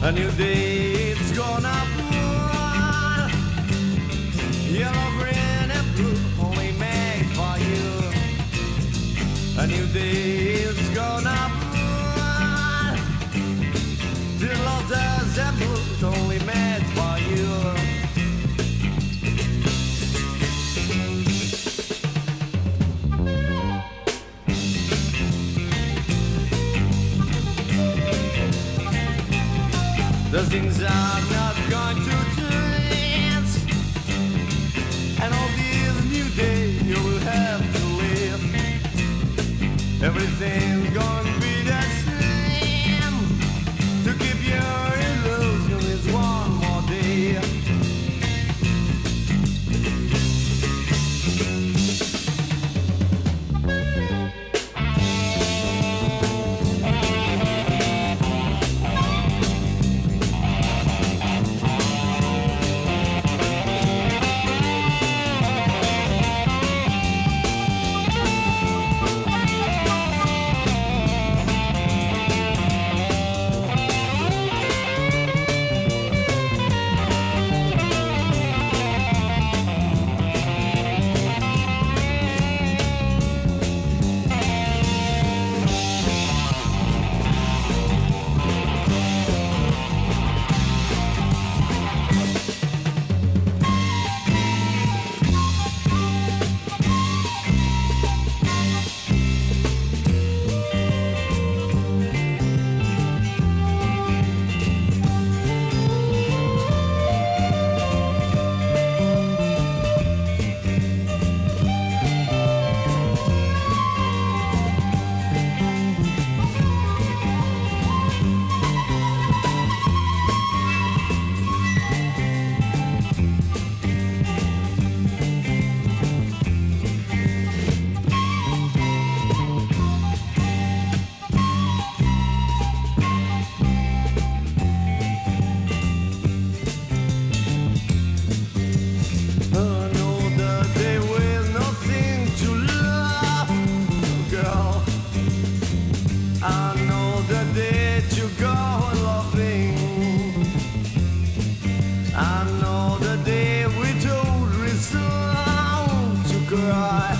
A new day, it's gonna bloom. Yellow, green, and blue, only made for you. A new day, it's gonna bloom. Things are not going to change And all these new days you will have to live. Everything's going cry.